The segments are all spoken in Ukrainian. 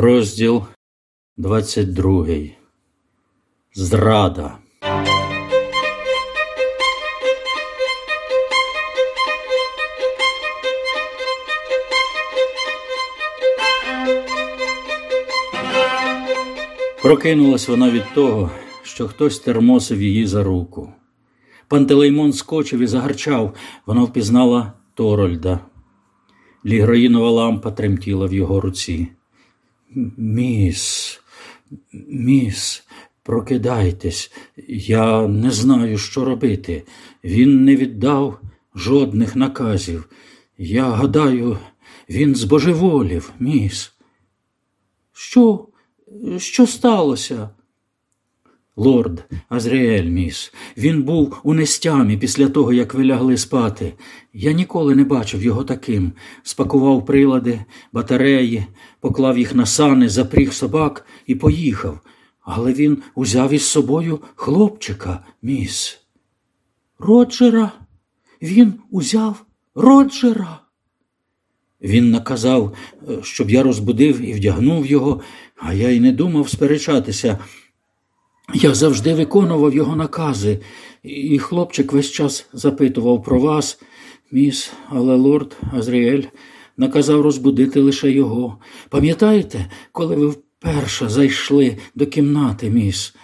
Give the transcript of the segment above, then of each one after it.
Розділ 22. Зрада. Прокинулась вона від того, що хтось термосив її за руку. Пантелеймон скочив і загарчав, вона впізнала Торольда. Лігроїнова лампа тремтіла в його руці. Міс, міс, прокидайтесь, я не знаю, що робити. Він не віддав жодних наказів. Я гадаю, він збожеволів, міс. Що? Що сталося? Лорд Азріель, міс, він був у нестямі після того, як ви лягли спати. Я ніколи не бачив його таким. Спакував прилади, батареї, поклав їх на сани, запріг собак і поїхав. Але він узяв із собою хлопчика, міс. Роджера? Він узяв Роджера. Він наказав, щоб я розбудив і вдягнув його, а я й не думав сперечатися. Я завжди виконував його накази, і хлопчик весь час запитував про вас, міс, але лорд Азріель наказав розбудити лише його. Пам'ятаєте, коли ви вперше зайшли до кімнати, міс,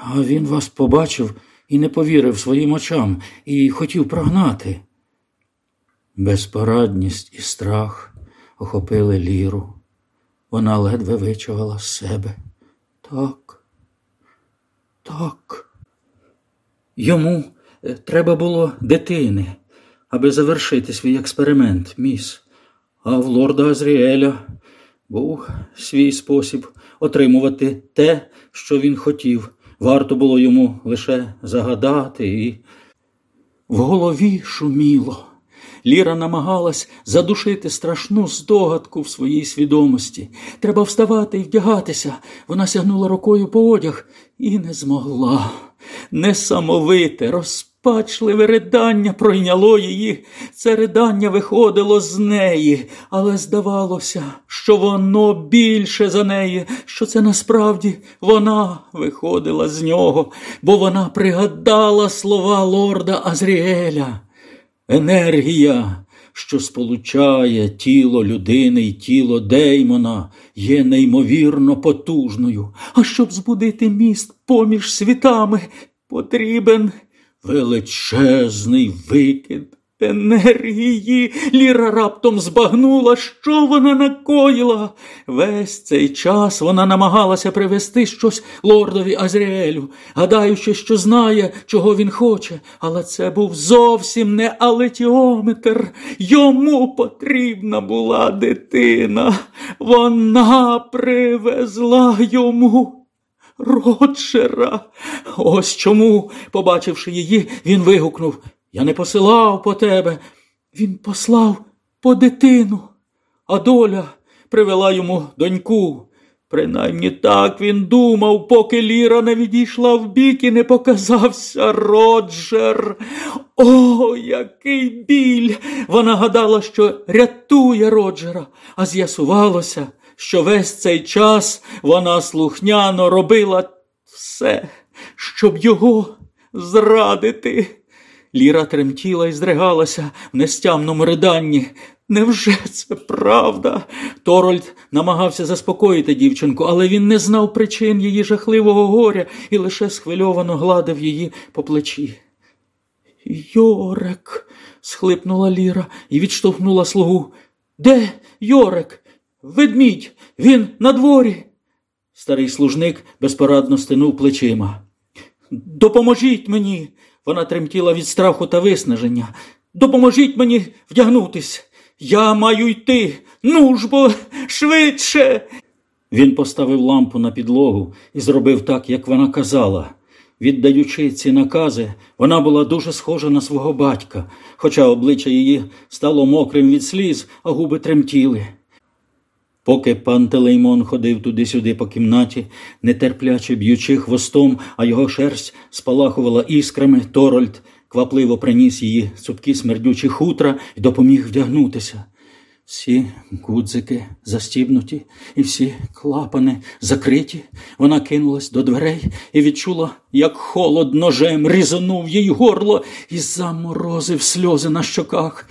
а він вас побачив і не повірив своїм очам і хотів прогнати? Безпорадність і страх охопили ліру. Вона ледве вичувала з себе. Так. Так. Йому е, треба було дитини, аби завершити свій експеримент, міс. А в лорда Азріеля був свій спосіб отримувати те, що він хотів. Варто було йому лише загадати і в голові шуміло. Ліра намагалась задушити страшну здогадку в своїй свідомості. Треба вставати і вдягатися. Вона сягнула рукою по одяг і не змогла. Несамовите, розпачливе ридання пройняло її. Це ридання виходило з неї, але здавалося, що воно більше за неї, що це насправді вона виходила з нього, бо вона пригадала слова лорда Азріеля. Енергія, що сполучає тіло людини і тіло Деймона, є неймовірно потужною. А щоб збудити міст поміж світами, потрібен величезний викид енергії. Ліра раптом збагнула, що вона накоїла. Весь цей час вона намагалася привести щось лордові Азріелю, гадаючи, що знає, чого він хоче, але це був зовсім не алетіометр. Йому потрібна була дитина. Вона привезла йому. Роджера. Ось чому, побачивши її, він вигукнув я не посилав по тебе. Він послав по дитину, а доля привела йому доньку. Принаймні так він думав, поки Ліра не відійшла вбік і не показався Роджер. О, який біль! Вона гадала, що рятує Роджера, а з'ясувалося, що весь цей час вона слухняно робила все, щоб його зрадити. Ліра тремтіла і здригалася в нестямному риданні. Невже це правда? Торольд намагався заспокоїти дівчинку, але він не знав причин її жахливого горя і лише схвильовано гладив її по плечі. Йорек, схлипнула Ліра і відштовхнула слугу. Де Йорек? Ведмідь, він на дворі!» Старий служник безпорадно стинув плечима. Допоможіть мені. Вона тремтіла від страху та виснаження. Допоможіть мені вдягнутись. Я маю йти. Ну ж бо швидше. Він поставив лампу на підлогу і зробив так, як вона казала. Віддаючи ці накази, вона була дуже схожа на свого батька, хоча обличчя її стало мокрим від сліз, а губи тремтіли. Поки пан Телеймон ходив туди-сюди по кімнаті, нетерпляче б'ючи хвостом, а його шерсть спалахувала іскрами, Торольд квапливо приніс її цупкі смердючі хутра і допоміг вдягнутися. Всі гудзики застібнуті і всі клапани закриті. Вона кинулась до дверей і відчула, як холод ножем різанув їй горло і заморозив сльози на щоках.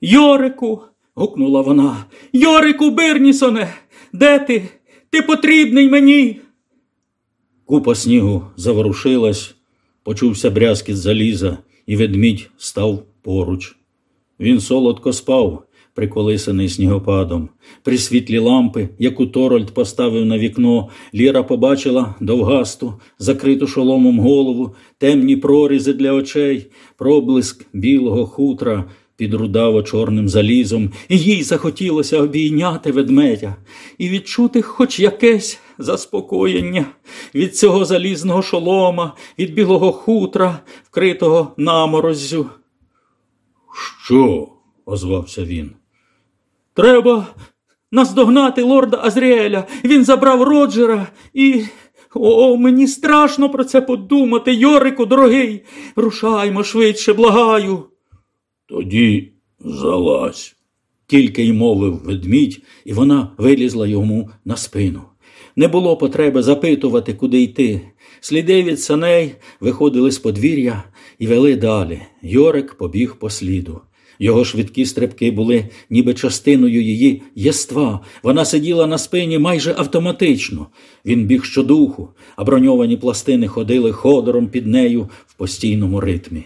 Йорику. Гукнула вона. Йорику Бирнісоне, де ти? Ти потрібний мені. Купа снігу заворушилась, почувся брязкіт заліза, і ведмідь став поруч. Він солодко спав приколисаний снігопадом. При світлі лампи, яку Торольд поставив на вікно, Ліра побачила довгасту, закриту шоломом голову, темні прорізи для очей, проблиск білого хутра під рудаво чорним залізом, і їй захотілося обійняти ведмедя і відчути хоч якесь заспокоєння від цього залізного шолома, від білого хутра, вкритого намороззю. Що? озвався він. Треба наздогнати лорда Азріеля. Він забрав Роджера і. О, мені страшно про це подумати, Йорику, дорогий. Рушаймо швидше, благаю. Тоді залазь, тільки й мовив ведмідь, і вона вилізла йому на спину. Не було потреби запитувати, куди йти. Сліди від саней виходили з подвір'я і вели далі. Йорик побіг по сліду. Його швидкі стрибки були ніби частиною її єства. Вона сиділа на спині майже автоматично. Він біг щодуху, а броньовані пластини ходили ходором під нею в постійному ритмі.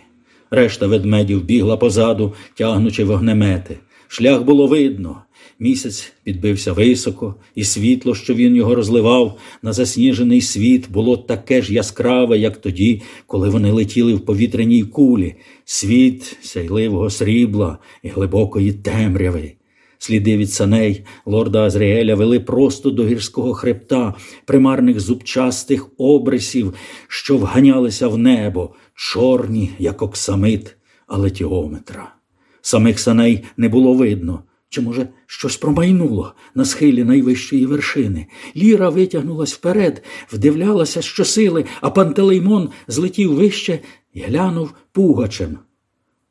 Решта ведмедів бігла позаду, тягнучи вогнемети. Шлях було видно. Місяць підбився високо, і світло, що він його розливав, на засніжений світ було таке ж яскраве, як тоді, коли вони летіли в повітряній кулі, світ сяйливого срібла і глибокої темряви. Сліди від саней лорда Азріеля вели просто до гірського хребта, примарних зубчастих обрисів, що вганялися в небо, чорні, як оксамит, алетіометра. Самих саней не було видно. Чи, може, щось промайнуло на схилі найвищої вершини? Ліра витягнулась вперед, вдивлялася щосили, а пантелеймон злетів вище і глянув пугачем.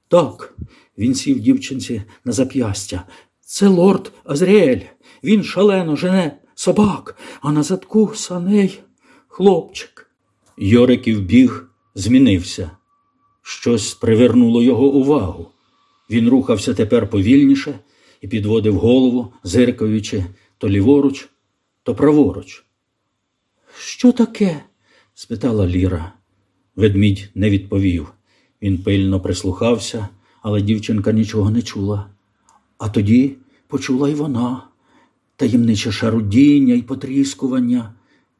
Так, він сів дівчинці на зап'ястя. Це лорд Азріель. Він шалено жене собак, а на задку саней хлопчик. Йориків біг змінився. Щось привернуло його увагу. Він рухався тепер повільніше і підводив голову, зиркаючи то ліворуч, то праворуч. Що таке? спитала Ліра. Ведмідь не відповів. Він пильно прислухався, але дівчинка нічого не чула. А тоді почула й вона таємниче шарудіння і потріскування.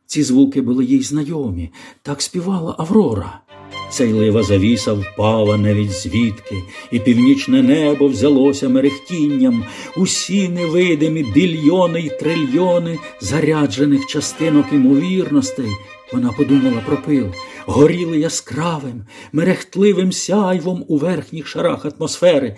Ці звуки були їй знайомі, так співала Аврора. Сяйлива завіса впала навіть звідки, і північне небо взялося мерехтінням, усі невидимі більйони й трильйони заряджених частинок імовірностей. Вона подумала про пил, горіли яскравим, мерехтливим сяйвом у верхніх шарах атмосфери.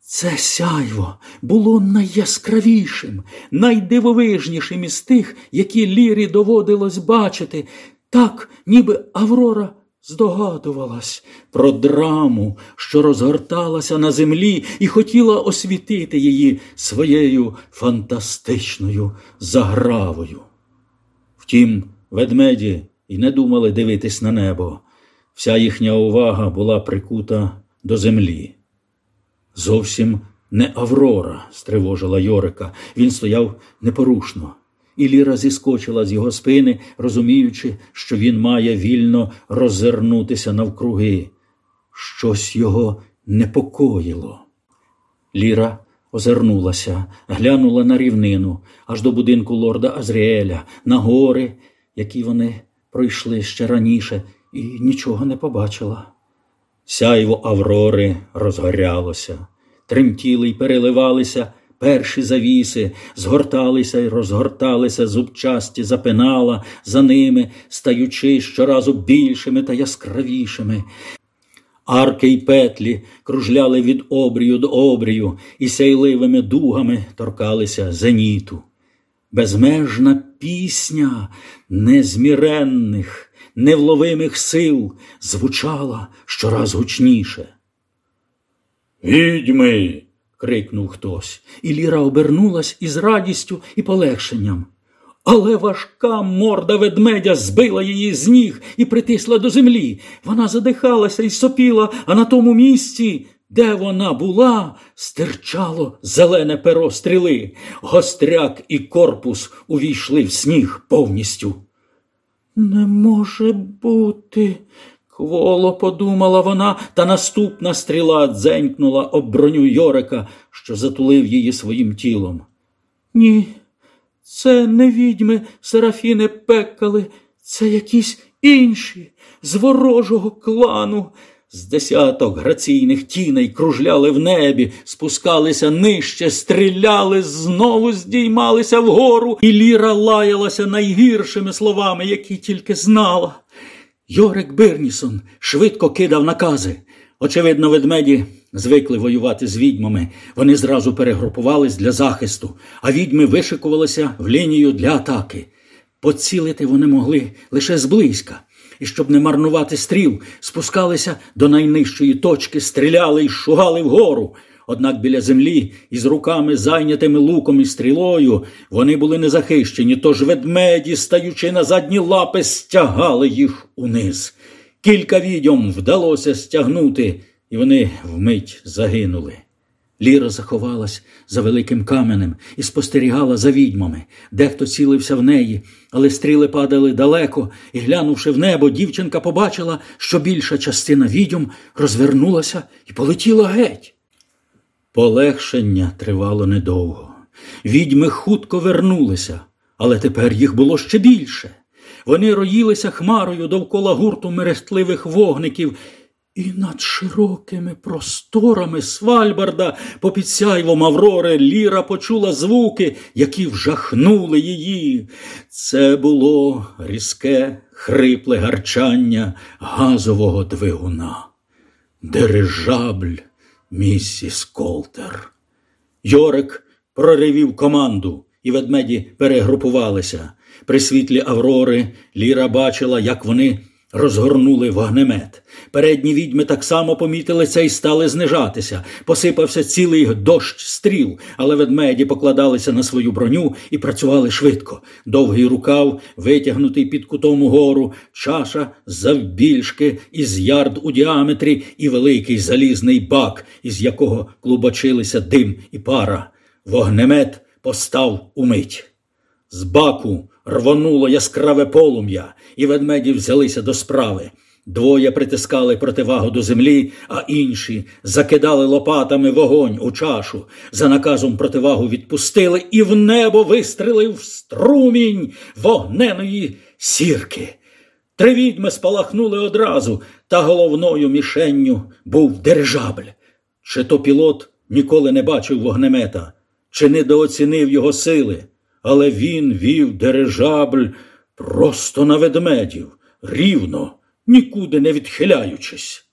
Це сяйво було найяскравішим, найдивовижнішим із тих, які Лірі доводилось бачити, так, ніби Аврора здогадувалась про драму, що розгорталася на землі, і хотіла освітити її своєю фантастичною загравою. Втім, ведмеді й не думали дивитись на небо. Вся їхня увага була прикута до землі. Зовсім не Аврора стривожила Йорика. Він стояв непорушно і Ліра зіскочила з його спини, розуміючи, що він має вільно роззирнутися навкруги. Щось його непокоїло. Ліра озирнулася, глянула на рівнину, аж до будинку лорда Азріеля, на гори, які вони пройшли ще раніше, і нічого не побачила. Сяйво Аврори розгорялося, тремтіли й переливалися Перші завіси згорталися й розгорталися зубчасті запинала за ними, стаючи щоразу більшими та яскравішими. Арки й петлі кружляли від обрію до обрію і сяйливими дугами торкалися зеніту. Безмежна пісня незміренних, невловимих сил звучала щораз гучніше. Відьми, крикнув хтось, і Ліра обернулась із радістю і полегшенням. Але важка морда ведмедя збила її з ніг і притисла до землі. Вона задихалася і сопіла, а на тому місці, де вона була, стирчало зелене перо стріли. Гостряк і корпус увійшли в сніг повністю. Не може бути, кволо подумала вона, та наступна стріла дзенькнула об броню Йорика, що затулив її своїм тілом. Ні, це не відьми Серафіни пекали, це якісь інші з ворожого клану. З десяток граційних тіней кружляли в небі, спускалися нижче, стріляли, знову здіймалися вгору, і Ліра лаялася найгіршими словами, які тільки знала. Йорик Бирнісон швидко кидав накази. Очевидно, ведмеді звикли воювати з відьмами. Вони зразу перегрупувались для захисту, а відьми вишикувалися в лінію для атаки. Поцілити вони могли лише зблизька. І щоб не марнувати стріл, спускалися до найнижчої точки, стріляли і шугали вгору. Однак біля землі із руками, зайнятими луком і стрілою, вони були незахищені, тож ведмеді, стаючи на задні лапи, стягали їх униз. Кілька відьом вдалося стягнути, і вони вмить загинули. Ліра заховалась за великим каменем і спостерігала за відьмами. Дехто цілився в неї, але стріли падали далеко, і, глянувши в небо, дівчинка побачила, що більша частина відьом розвернулася і полетіла геть. Полегшення тривало недовго. Відьми хутко вернулися, але тепер їх було ще більше. Вони роїлися хмарою довкола гурту мерехтливих вогників, і над широкими просторами Свальбарда попід сяйвом Аврори Ліра почула звуки, які вжахнули її. Це було різке, хрипле гарчання газового двигуна. Дирижабль місіс Колтер. Йорик проривів команду, і ведмеді перегрупувалися. При світлі Аврори Ліра бачила, як вони розгорнули вогнемет. Передні відьми так само помітили це і стали знижатися. Посипався цілий дощ стріл, але ведмеді покладалися на свою броню і працювали швидко. Довгий рукав, витягнутий під кутом угору, чаша завбільшки із ярд у діаметрі і великий залізний бак, із якого клубочилися дим і пара. Вогнемет постав умить. З баку рвонуло яскраве полум'я, і ведмеді взялися до справи. Двоє притискали противагу до землі, а інші закидали лопатами вогонь у чашу. За наказом противагу відпустили, і в небо вистрелив струмінь вогненої сірки. Три відьми спалахнули одразу, та головною мішенню був дирижабль. Чи то пілот ніколи не бачив вогнемета, чи недооцінив його сили але він вів дирижабль просто на ведмедів, рівно, нікуди не відхиляючись.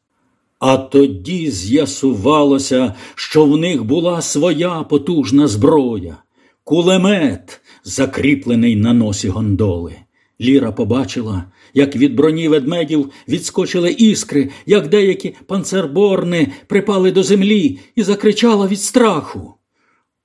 А тоді з'ясувалося, що в них була своя потужна зброя, кулемет, закріплений на носі гондоли. Ліра побачила, як від броні ведмедів відскочили іскри, як деякі панцерборни припали до землі і закричала від страху.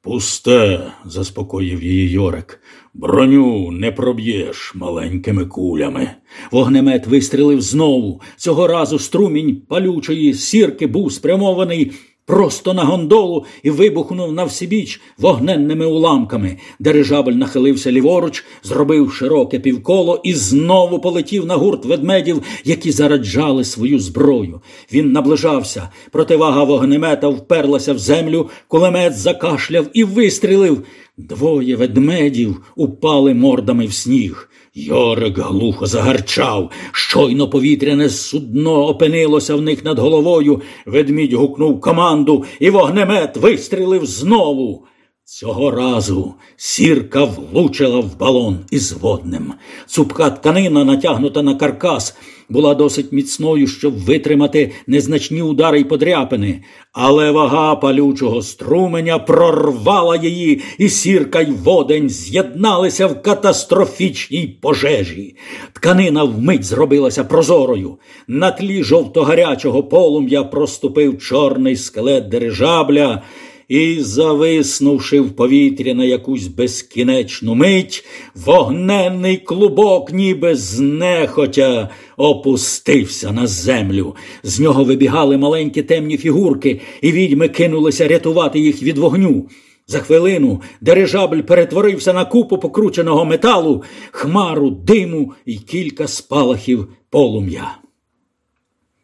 Пусте, заспокоїв її Йорик. Броню не проб'єш маленькими кулями. Вогнемет вистрілив знову. Цього разу струмінь палючої сірки був спрямований просто на гондолу і вибухнув навсібіч вогненними уламками. Дирижабль нахилився ліворуч, зробив широке півколо і знову полетів на гурт ведмедів, які зараджали свою зброю. Він наближався. Противага вогнемета вперлася в землю, кулемет закашляв і вистрілив. Двоє ведмедів упали мордами в сніг. Йорик глухо загарчав. Щойно повітряне судно опинилося в них над головою. Ведмідь гукнув команду, і вогнемет вистрілив знову. Цього разу сірка влучила в балон із водним. Цупка тканина, натягнута на каркас, була досить міцною, щоб витримати незначні удари й подряпини, але вага палючого струменя прорвала її, і сірка й водень з'єдналися в катастрофічній пожежі. Тканина вмить зробилася прозорою. На тлі жовто-гарячого полум'я проступив чорний скелет дирижабля і, зависнувши в повітря на якусь безкінечну мить, вогненний клубок, ніби знехотя, опустився на землю. З нього вибігали маленькі темні фігурки, і відьми кинулися рятувати їх від вогню. За хвилину дирижабль перетворився на купу покрученого металу, хмару диму і кілька спалахів полум'я.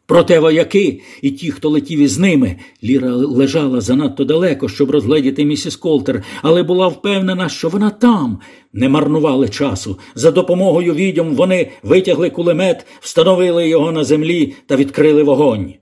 Проте вояки і ті, хто летів із ними, Ліра лежала занадто далеко, щоб розгледіти місіс Колтер, але була впевнена, що вона там. Не марнували часу. За допомогою відьом вони витягли кулемет, встановили його на землі та відкрили вогонь.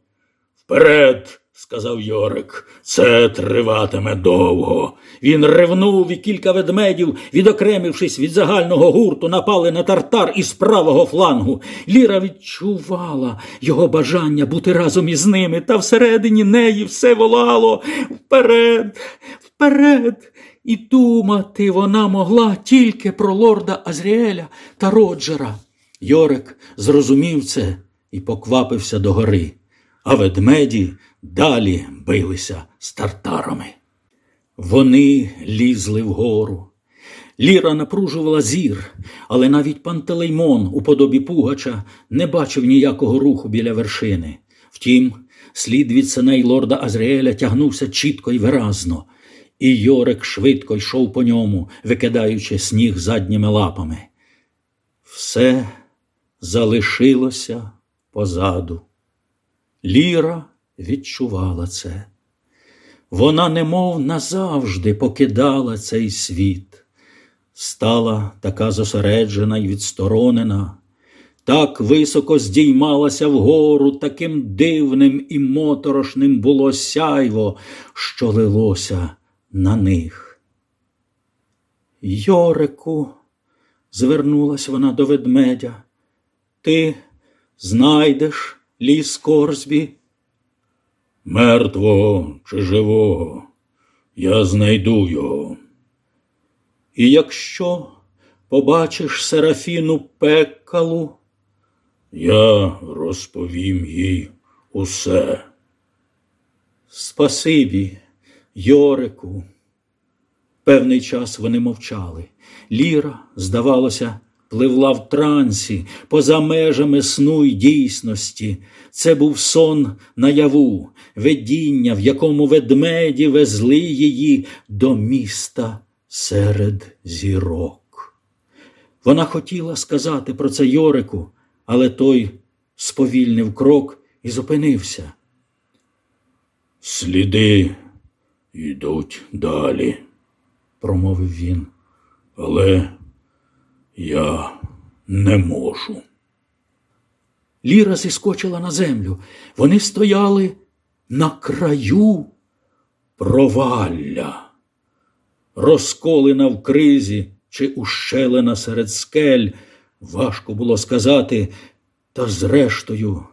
Вперед! Сказав Йорик, це триватиме довго. Він ревнув і кілька ведмедів, відокремившись від загального гурту, напали на тартар із правого флангу. Ліра відчувала його бажання бути разом із ними, та всередині неї все волало вперед, вперед. І думати вона могла тільки про лорда Азріеля та Роджера. Йорик зрозумів це і поквапився до гори, а ведмеді далі билися з тартарами. Вони лізли вгору. Ліра напружувала зір, але навіть пантелеймон у подобі Пугача не бачив ніякого руху біля вершини. Втім, слід від синей лорда Азріеля тягнувся чітко і виразно, і Йорик швидко йшов по ньому, викидаючи сніг задніми лапами. Все залишилося позаду. Ліра відчувала це. Вона, немов назавжди покидала цей світ, стала така зосереджена й відсторонена, так високо здіймалася вгору, таким дивним і моторошним було сяйво, що лилося на них. Йорику, звернулась вона до ведмедя, ти знайдеш ліс Корзбі? Мертвого чи живого, я знайду його. І якщо побачиш Серафіну пекалу, я розповім їй усе. Спасибі, Йорику. Певний час вони мовчали. Ліра, здавалося, пливла в трансі, поза межами сну й дійсності. Це був сон наяву, видіння, в якому ведмеді везли її до міста серед зірок. Вона хотіла сказати про це Йорику, але той сповільнив крок і зупинився. Сліди йдуть далі, промовив він. Але я не можу. Ліра зіскочила на землю. Вони стояли на краю провалля, розколена в кризі чи ущелена серед скель. Важко було сказати, та зрештою,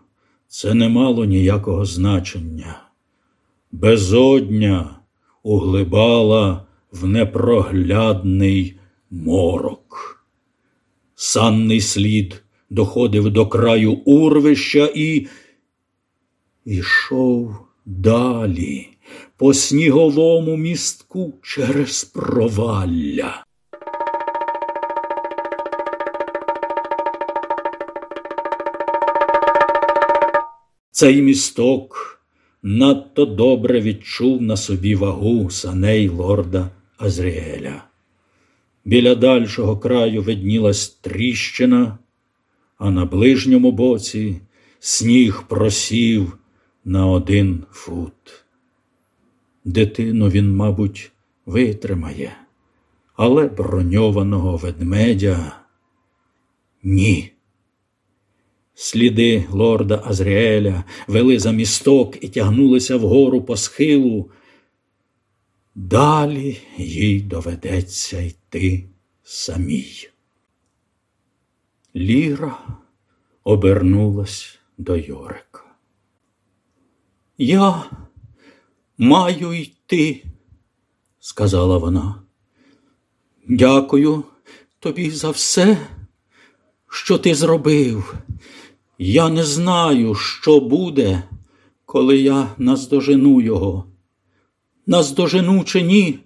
це не мало ніякого значення. Безодня углибала в непроглядний морок. Санний слід доходив до краю урвища і ішов далі по сніговому містку через провалля. Цей місток надто добре відчув на собі вагу саней лорда Азріеля. Біля дальшого краю виднілась тріщина, а на ближньому боці сніг просів на один фут. Дитину він, мабуть, витримає, але броньованого ведмедя ні. Сліди лорда Азріеля вели за місток і тягнулися вгору по схилу. Далі їй доведеться йти самій. Ліра обернулась до Йорика. Я маю йти, сказала вона. Дякую тобі за все, що ти зробив. Я не знаю, що буде, коли я наздожену його. Нас дожену чи ні,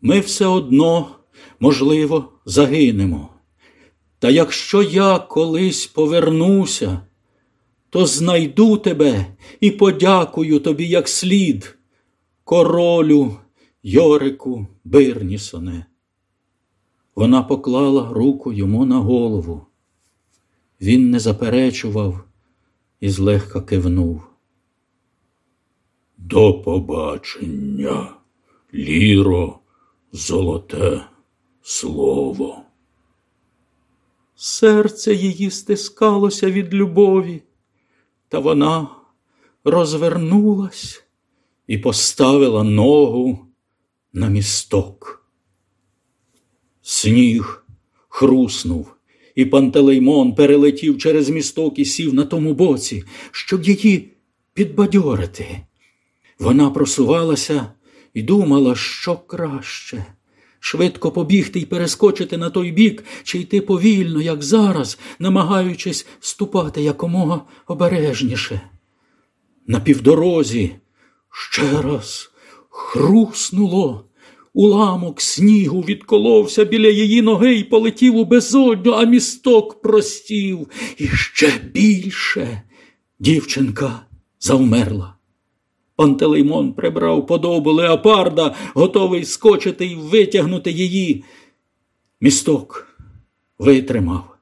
ми все одно, можливо, загинемо. Та якщо я колись повернуся, то знайду тебе і подякую тобі як слід, королю Йорику Бирнісоне. Вона поклала руку йому на голову. Він не заперечував і злегка кивнув. До побачення, ліро, золоте слово. Серце її стискалося від любові, та вона розвернулась і поставила ногу на місток. Сніг хруснув, і пантелеймон перелетів через місток і сів на тому боці, щоб її підбадьорити. Вона просувалася і думала, що краще. Швидко побігти й перескочити на той бік, чи йти повільно, як зараз, намагаючись ступати якомога обережніше. На півдорозі ще раз хруснуло. Уламок снігу відколовся біля її ноги і полетів у безодню, а місток простів. І ще більше дівчинка завмерла. Пантелеймон прибрав подобу леопарда, готовий скочити і витягнути її. Місток витримав.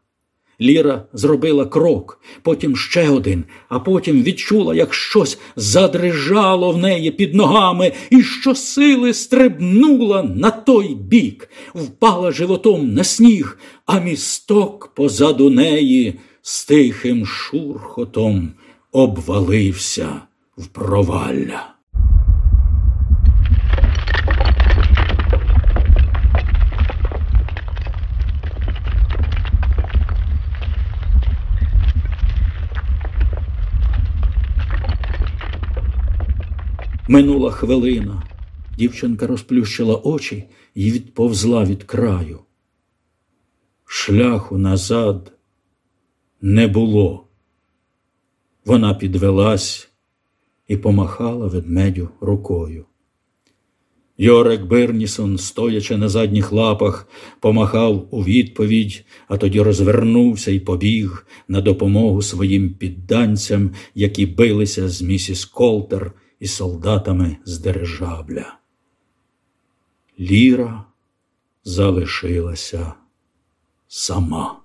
Ліра зробила крок, потім ще один, а потім відчула, як щось задрижало в неї під ногами і щосили стрибнула на той бік, впала животом на сніг, а місток позаду неї з тихим шурхотом обвалився в провалля. Минула хвилина. Дівчинка розплющила очі і відповзла від краю. Шляху назад не було. Вона підвелась і помахала ведмедю рукою. Йорек Бернісон, стоячи на задніх лапах, помахав у відповідь, а тоді розвернувся і побіг на допомогу своїм підданцям, які билися з місіс Колтер і солдатами з дирижабля. Ліра залишилася сама.